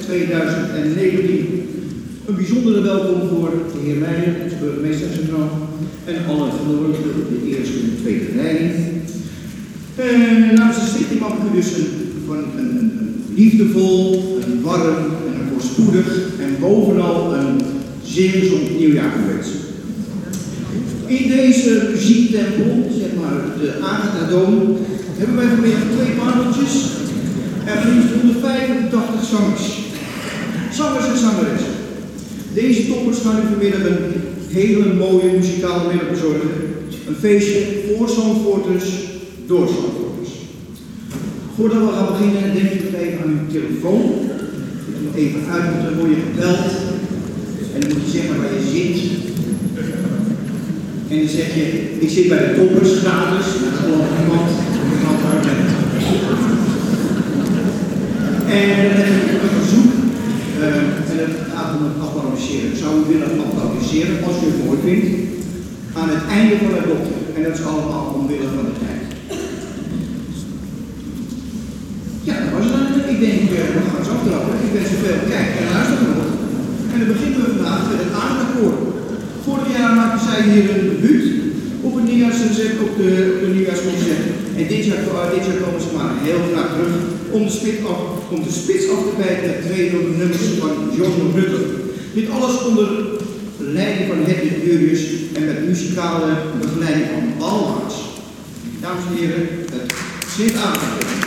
2019. Een bijzondere welkom voor de heer Meijer, de burgemeester Centraal, en alle verloren de eerste en tweede leiding. Uh, namens de stichting mag u dus een, liefdevol, een warm, en een voorspoedig en bovenal een zeer gezond nieuwjaar wensen. In deze muziektempel, zeg maar de Agatha Dome, hebben wij vanmiddag twee paneltjes en liefst 185 zangers. Deze toppers gaan u vanmiddag een hele mooie muzikale middag bezorgen. Een feestje voor Zandvoorters, door Zandvoorters. Voordat we gaan beginnen, denk ik even aan uw telefoon. Ik even uit, want dan word je gebeld. En dan moet je zeggen waar je zit. En dan zeg je, ik zit bij de toppers gratis. Nou, dat gelooft niemand. En dan heb ik een verzoek. En het applaudisseren. Ik zou u willen applaudisseren, als u het mooi vindt, aan het einde van het blokje. En dat is allemaal omwille van de tijd. Ja, dat was het eigenlijk. Ik denk, uh, we gaan zo aftrappen. Ik wens u veel kijk en luistergenot. En dan beginnen we vandaag met het aardappel. Vorig jaar maakten zij hier een debuut op het nieuwjaarsconcert, op de, op de nieuwjaarsconcert. En dit jaar, komen ze maar heel graag terug om de, spits af, om de spits af te bijten met twee nummers van John Rutte. Dit alles onder leiding van Hedwig Jurius en met muzikale begeleiding van Almaats. Dames en heren, het zit aan.